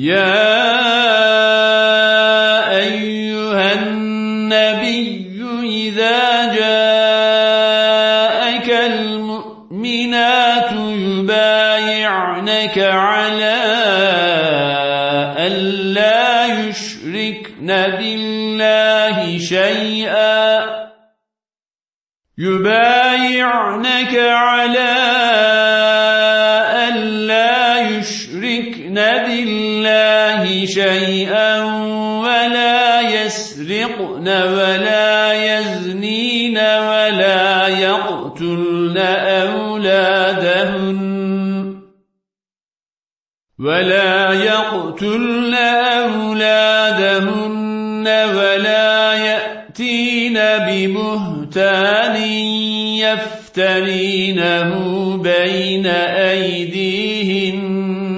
يا أيها النبي إذا جاءك المؤمنات يبايعنك على ألا يشركن بالله شيئا. يبايعنك على يشركن بالله شيئا ولا يسرقن ولا يزنين ولا يقتلن أولادهن ولا يقتلن أولادهن ولا يأتين ببهتان يفترينه بين أيديهن